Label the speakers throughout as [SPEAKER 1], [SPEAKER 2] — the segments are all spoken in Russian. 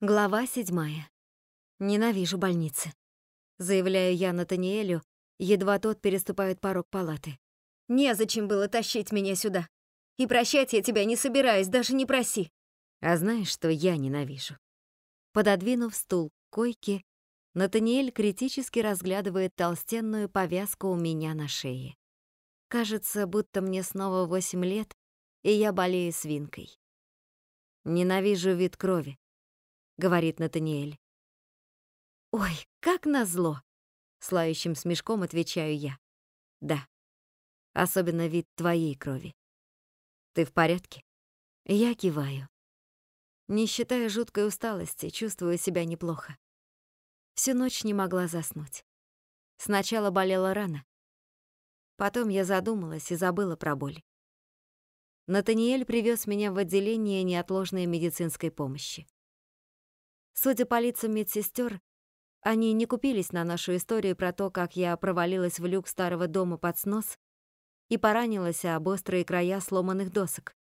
[SPEAKER 1] Глава седьмая. Ненавижу больницы. Заявляю я Натаниэлю, едва тот переступает порог палаты. Незачем было тащить меня сюда. И прощать я тебя не собираюсь, даже не проси. А знаешь, что я ненавижу? Пододвинув стул к койке, Натаниэль критически разглядывает толстенную повязку у меня на шее. Кажется, будто мне снова восемь лет, и я болею свинкой. Ненавижу вид крови говорит Натаниэль. Ой, как назло, с лающим смешком отвечаю я. Да. Особенно вид твоей крови. Ты в порядке? Я киваю. Не считая жуткой усталости, чувствую себя неплохо. Всю ночь не могла заснуть. Сначала болела рана. Потом я задумалась и забыла про боль. Натаниэль привез меня в отделение неотложной медицинской помощи. Судя по лицам медсестер, они не купились на нашу историю про то, как я провалилась в люк старого дома под снос и поранилась об острые края сломанных досок.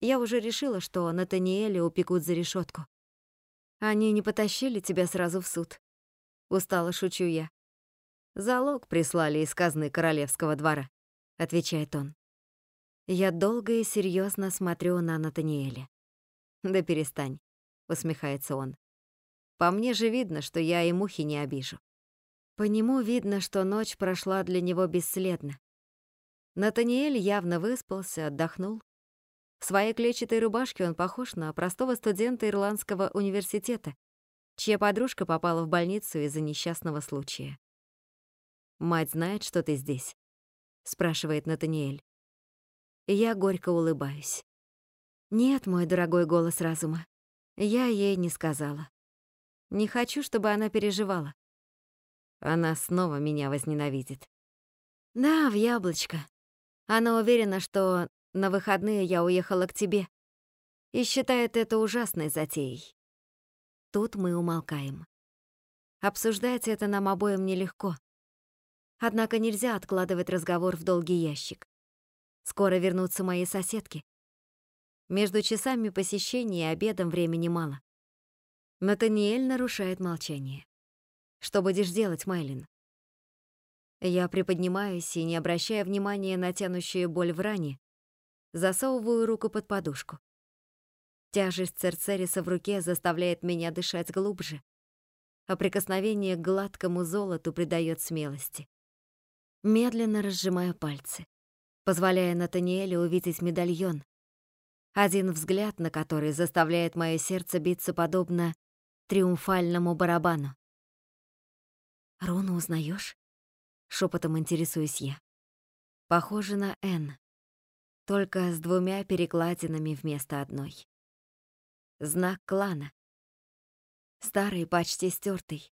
[SPEAKER 1] Я уже решила, что Натаниэля упекут за решетку. Они не потащили тебя сразу в суд. Устало шучу я. Залог прислали из казны королевского двора, отвечает он. Я долго и серьезно смотрю на Натаниэля. Да перестань усмехается он. По мне же видно, что я и мухи не обижу. По нему видно, что ночь прошла для него бесследно. Натаниэль явно выспался, отдохнул. В своей клетчатой рубашке он похож на простого студента Ирландского университета, чья подружка попала в больницу из-за несчастного случая. «Мать знает, что ты здесь?» — спрашивает Натаниэль. Я горько улыбаюсь. «Нет, мой дорогой голос разума, я ей не сказала. Не хочу, чтобы она переживала. Она снова меня возненавидит. Да, в яблочко. Она уверена, что на выходные я уехала к тебе и считает это ужасной затеей. Тут мы умолкаем. Обсуждать это нам обоим нелегко. Однако нельзя откладывать разговор в долгий ящик. Скоро вернутся мои соседки. Между часами посещения и обедом времени мало. Натаниэль нарушает молчание. «Что будешь делать, Майлин?» Я приподнимаюсь и, не обращая внимания на тянущую боль в ране, засовываю руку под подушку. Тяжесть Церцериса в руке заставляет меня дышать глубже, а прикосновение к гладкому золоту придает смелости. Медленно разжимаю пальцы, позволяя Натаниэлю увидеть медальон, один взгляд на который заставляет мое сердце биться подобно триумфальному барабану. «Руну узнаешь? шепотом интересуюсь я. «Похоже на «Н», только с двумя перекладинами вместо одной. Знак клана. Старый, почти стертый.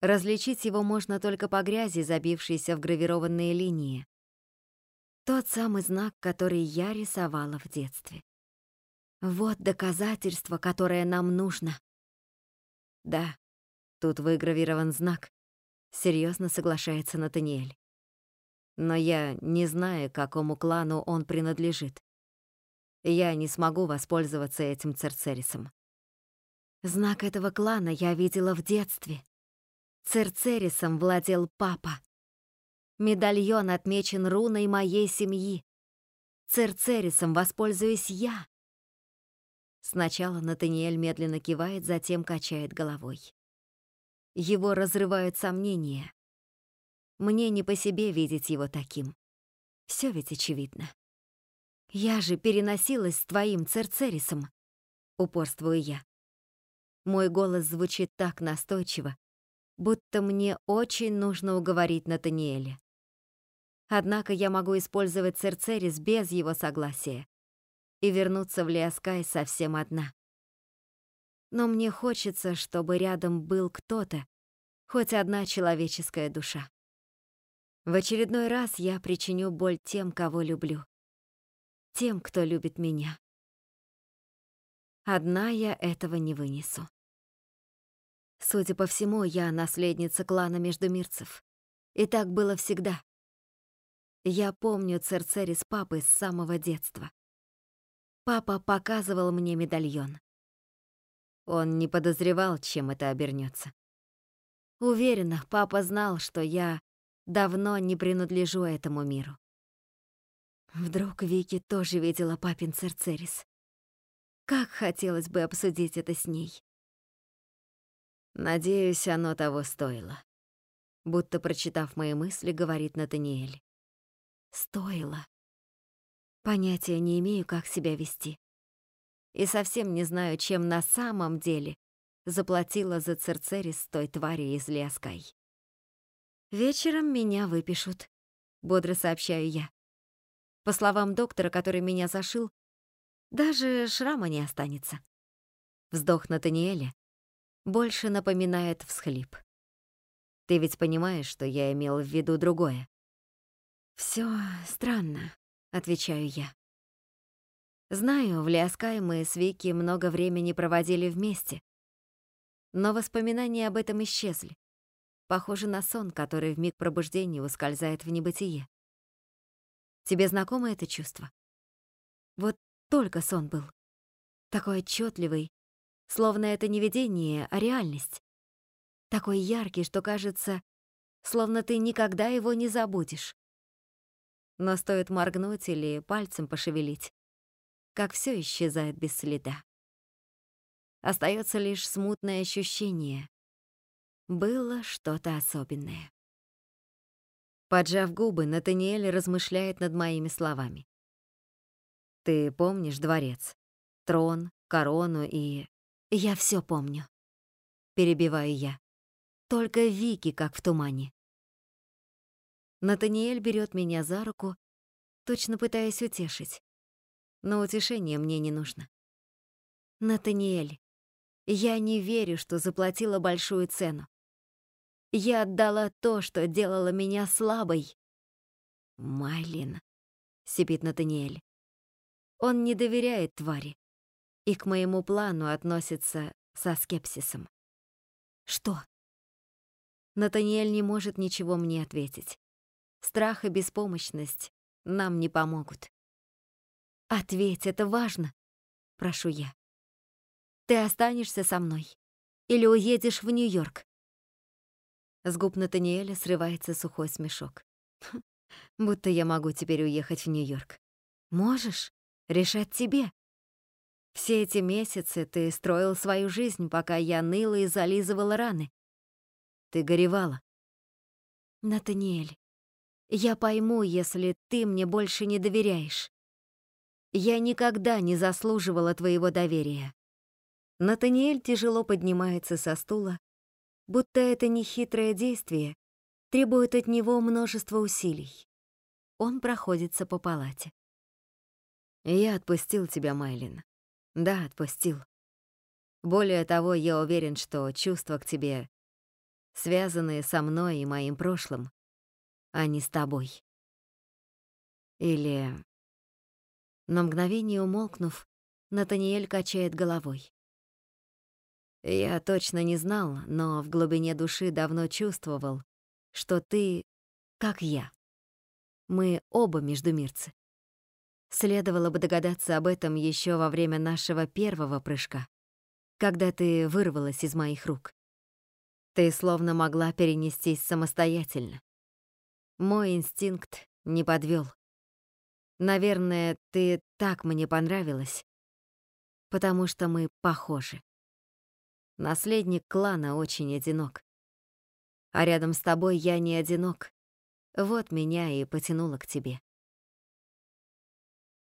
[SPEAKER 1] Различить его можно только по грязи, забившейся в гравированные линии. Тот самый знак, который я рисовала в детстве. Вот доказательство, которое нам нужно. Да, тут выгравирован знак. Серьезно соглашается Натаниэль. Но я не знаю, какому клану он принадлежит. Я не смогу воспользоваться этим Церцерисом. Знак этого клана я видела в детстве. Церцерисом владел папа. Медальон отмечен руной моей семьи. Церцерисом воспользуюсь я. Сначала Натаниэль медленно кивает, затем качает головой. Его разрывают сомнения. Мне не по себе видеть его таким. Все ведь очевидно. Я же переносилась с твоим Церцерисом, упорствую я. Мой голос звучит так настойчиво, будто мне очень нужно уговорить Натаниэля. Однако я могу использовать Церцерис без его согласия и вернуться в Лиаскай совсем одна. Но мне хочется, чтобы рядом был кто-то, хоть одна человеческая душа. В очередной раз я причиню боль тем, кого люблю. Тем, кто любит меня. Одна я этого не вынесу. Судя по всему, я наследница клана Междумирцев. И так было всегда. Я помню Церцери с папой с самого детства. Папа показывал мне медальон. Он не подозревал, чем это обернется. Уверена, папа знал, что я давно не принадлежу этому миру. Вдруг Вики тоже видела папин Церцерис. Как хотелось бы обсудить это с ней. Надеюсь, оно того стоило. Будто прочитав мои мысли, говорит Натаниэль. Стоило. Понятия не имею, как себя вести. И совсем не знаю, чем на самом деле заплатила за Церцерис той твари из Лиаскай. «Вечером меня выпишут», — бодро сообщаю я. По словам доктора, который меня зашил, даже шрама не останется. Вздох Натаниэля больше напоминает всхлип. Ты ведь понимаешь, что я имел в виду другое. Все странно, отвечаю я. Знаю, в Ляскай мы с Вики много времени проводили вместе. Но воспоминания об этом исчезли. Похоже на сон, который в миг пробуждения ускользает в небытие. Тебе знакомо это чувство? Вот только сон был. Такой отчетливый, словно это не видение, а реальность. Такой яркий, что кажется, словно ты никогда его не забудешь. Но стоит моргнуть или пальцем пошевелить, как все исчезает без следа. Остается лишь смутное ощущение. Было что-то особенное. Поджав губы, Натаниэль размышляет над моими словами. «Ты помнишь дворец? Трон, корону и...» «Я все помню», — перебиваю я. Только Вики как в тумане. Натаниэль берет меня за руку, точно пытаясь утешить. Но утешение мне не нужно. Натаниэль, я не верю, что заплатила большую цену. Я отдала то, что делало меня слабой. Майлин, сипит Натаниэль. Он не доверяет твари и к моему плану относится со скепсисом. Что? Натаниэль не может ничего мне ответить. Страх и беспомощность нам не помогут. «Ответь, это важно», — прошу я. «Ты останешься со мной или уедешь в Нью-Йорк?» С губ Натаниэля срывается сухой смешок. Будто я могу теперь уехать в Нью-Йорк. Можешь? Решать тебе. Все эти месяцы ты строил свою жизнь, пока я ныла и зализывала раны. Ты горевала. Натаниэль, я пойму, если ты мне больше не доверяешь. Я никогда не заслуживала твоего доверия. Натаниэль тяжело поднимается со стула, будто это нехитрое действие требует от него множество усилий. Он проходится по палате. Я отпустил тебя, Майлин. Да, отпустил. Более того, я уверен, что чувства к тебе связанные со мной и моим прошлым, а не с тобой. Или... На мгновение умолкнув, Натаниэль качает головой. Я точно не знал, но в глубине души давно чувствовал, что ты как я. Мы оба междумирцы. Следовало бы догадаться об этом еще во время нашего первого прыжка, когда ты вырвалась из моих рук. Ты словно могла перенестись самостоятельно. Мой инстинкт не подвел. Наверное, ты так мне понравилась, потому что мы похожи. Наследник клана очень одинок. А рядом с тобой я не одинок. Вот меня и потянуло к тебе.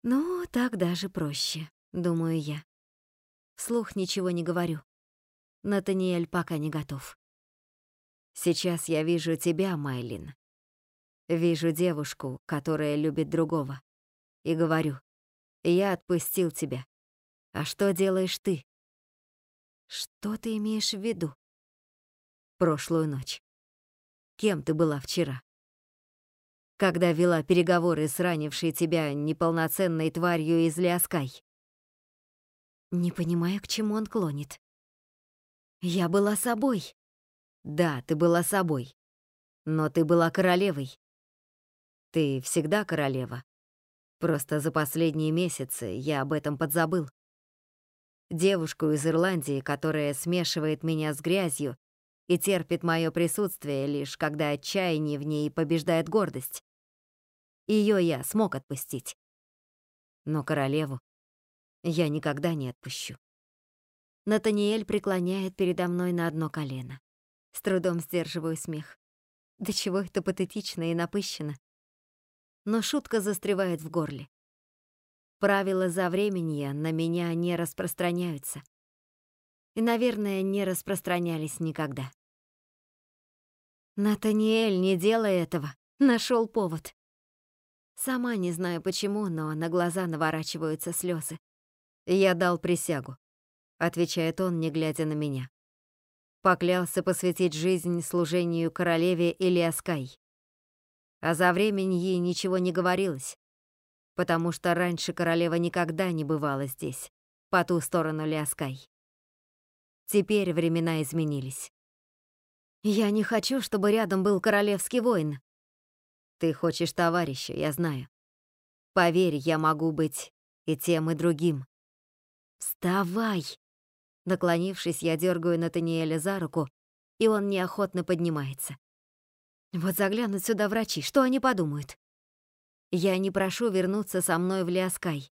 [SPEAKER 1] Ну, так даже проще, думаю я. Вслух ничего не говорю. Натаниэль пока не готов. Сейчас я вижу тебя, Майлин. Вижу девушку, которая любит другого. И говорю, я отпустил тебя. А что делаешь ты? Что ты имеешь в виду? Прошлую ночь. Кем ты была вчера? Когда вела переговоры с ранившей тебя неполноценной тварью из Лиаскай? Не понимаю, к чему он клонит. Я была собой. Да, ты была собой. Но ты была королевой. Ты всегда королева. Просто за последние месяцы я об этом подзабыл. Девушку из Ирландии, которая смешивает меня с грязью и терпит мое присутствие лишь когда отчаяние в ней побеждает гордость. Ее я смог отпустить. Но королеву я никогда не отпущу. Натаниэль преклоняет передо мной на одно колено. С трудом сдерживаю смех. Да чего это патетично и напыщенно. Но шутка застревает в горле. Правила за времени на меня не распространяются. И, наверное, не распространялись никогда. Натаниэль, не делай этого. Нашел повод. Сама не знаю почему, но на глаза наворачиваются слезы. Я дал присягу, отвечает он, не глядя на меня. Поклялся посвятить жизнь служению королеве Илиаскай. А за времень ей ничего не говорилось, потому что раньше королева никогда не бывала здесь, по ту сторону Лиаскай. Теперь времена изменились. Я не хочу, чтобы рядом был королевский воин. Ты хочешь товарища, я знаю. Поверь, я могу быть и тем, и другим. Вставай! Наклонившись, я дергаю Натаниэля за руку, и он неохотно поднимается. Вот заглянут сюда врачи, что они подумают? Я не прошу вернуться со мной в Лиаскай,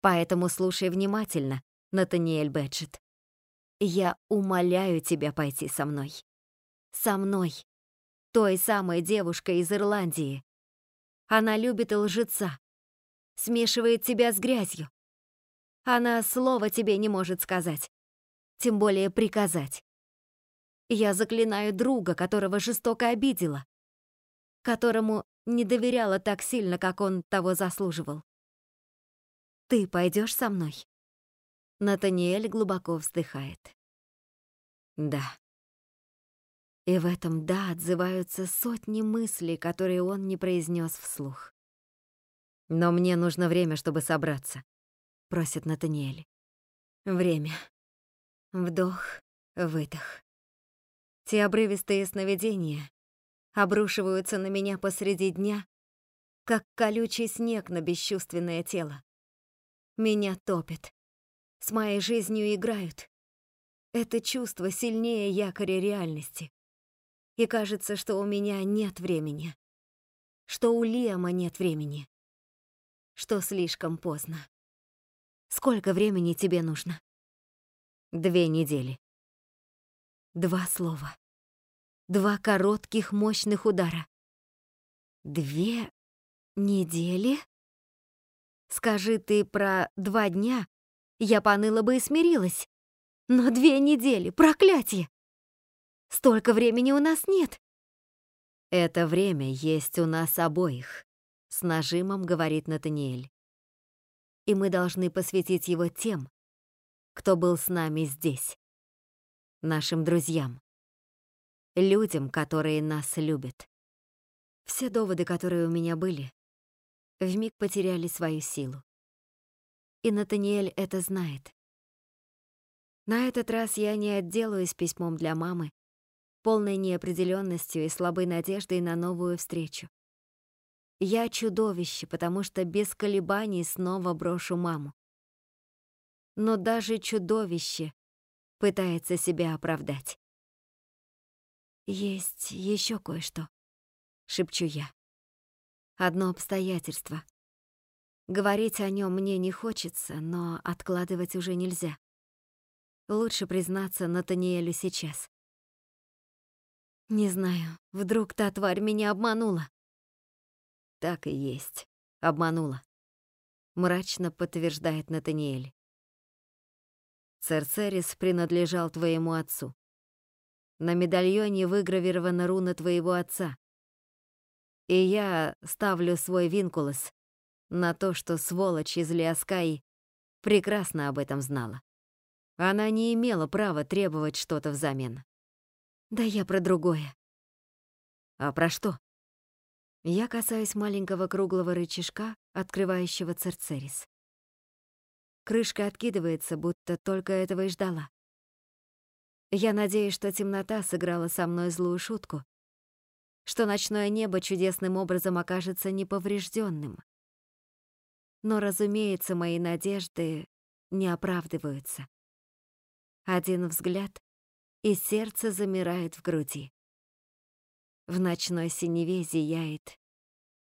[SPEAKER 1] поэтому слушай внимательно, Натаниэль Бэджет. Я умоляю тебя пойти со мной со мной, той самой девушкой из Ирландии. Она любит лжеца, смешивает тебя с грязью. Она слова тебе не может сказать, тем более приказать. Я заклинаю друга, которого жестоко обидела, которому не доверяла так сильно, как он того заслуживал. Ты пойдешь со мной? Натаниэль глубоко вздыхает. Да. И в этом «да» отзываются сотни мыслей, которые он не произнес вслух. «Но мне нужно время, чтобы собраться», — просит Натаниэль. Время. Вдох, выдох. Те обрывистые сновидения обрушиваются на меня посреди дня, как колючий снег на бесчувственное тело. Меня топит. С моей жизнью играют. Это чувство сильнее якоря реальности и кажется, что у меня нет времени, что у Лиама нет времени, что слишком поздно. Сколько времени тебе нужно? Две недели. Два слова. Два коротких мощных удара. Две недели? Скажи ты про два дня, я поныла бы и смирилась. Но две недели, проклятие! Столько времени у нас нет. Это время есть у нас обоих, с нажимом говорит Натаниэль. И мы должны посвятить его тем, кто был с нами здесь. Нашим друзьям. Людям, которые нас любят. Все доводы, которые у меня были, вмиг потеряли свою силу. И Натаниэль это знает. На этот раз я не отделаюсь письмом для мамы полной неопределенностью и слабой надеждой на новую встречу. Я чудовище, потому что без колебаний снова брошу маму. Но даже чудовище пытается себя оправдать. «Есть еще кое-что», — шепчу я. «Одно обстоятельство. Говорить о нем мне не хочется, но откладывать уже нельзя. Лучше признаться Натаниэлю сейчас. Не знаю, вдруг та тварь меня обманула. Так и есть, обманула. Мрачно подтверждает Натаниэль. Церцерис принадлежал твоему отцу. На медальоне выгравирована руна твоего отца. И я ставлю свой винкулос на то, что сволочь из Лиаскаи прекрасно об этом знала. Она не имела права требовать что-то взамен. Да я про другое. А про что? Я касаюсь маленького круглого рычажка, открывающего церцерис. Крышка откидывается, будто только этого и ждала. Я надеюсь, что темнота сыграла со мной злую шутку, что ночное небо чудесным образом окажется неповрежденным. Но, разумеется, мои надежды не оправдываются. Один взгляд, и сердце замирает в груди. В ночной синеве зияет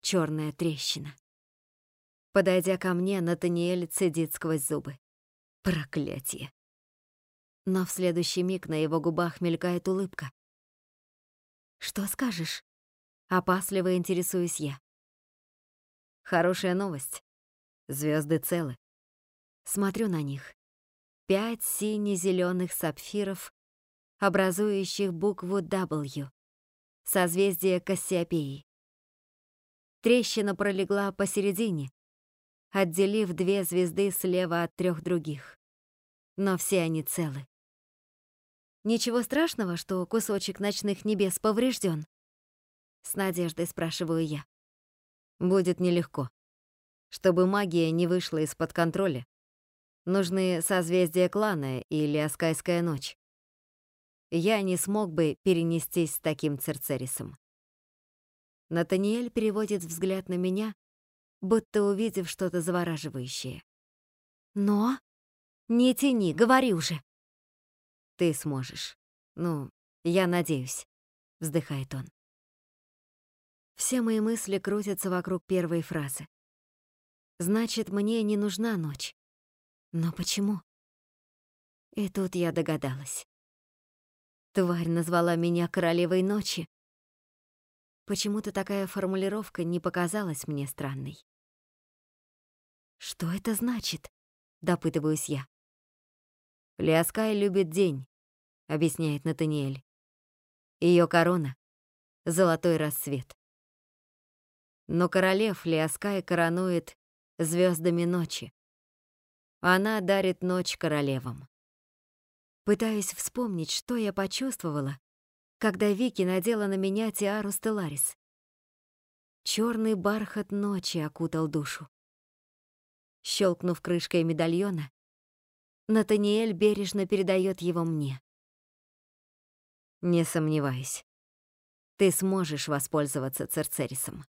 [SPEAKER 1] черная трещина. Подойдя ко мне, Натаниэль цедит сквозь зубы. Проклятие. Но в следующий миг на его губах мелькает улыбка. «Что скажешь?» Опасливо интересуюсь я. Хорошая новость. Звезды целы. Смотрю на них. Пять сине-зеленых сапфиров, образующих букву W. Созвездие Кассиопеи. Трещина пролегла посередине, отделив две звезды слева от трех других. Но все они целы. Ничего страшного, что кусочек ночных небес поврежден. С надеждой спрашиваю я. Будет нелегко. Чтобы магия не вышла из-под контроля, нужны созвездия клана или Аскайская ночь. Я не смог бы перенестись с таким Церцерисом. Натаниэль переводит взгляд на меня, будто увидев что-то завораживающее. «Но...» «Не тяни, говори уже!» «Ты сможешь. Ну, я надеюсь», — вздыхает он. Все мои мысли крутятся вокруг первой фразы. Значит, мне не нужна ночь. Но почему? И тут я догадалась. Тварь назвала меня королевой ночи. Почему-то такая формулировка не показалась мне странной. «Что это значит?» — допытываюсь я. «Лиаскай любит день», — объясняет Натаниэль. Ее корона — золотой рассвет. Но королев Лиаскай коронует звездами ночи. Она дарит ночь королевам. Пытаюсь вспомнить, что я почувствовала, когда Вики надела на меня тиару Стелларис. Черный бархат ночи окутал душу. Щелкнув крышкой медальона, Натаниэль бережно передает его мне. Не сомневаюсь, ты сможешь воспользоваться Церцерисом.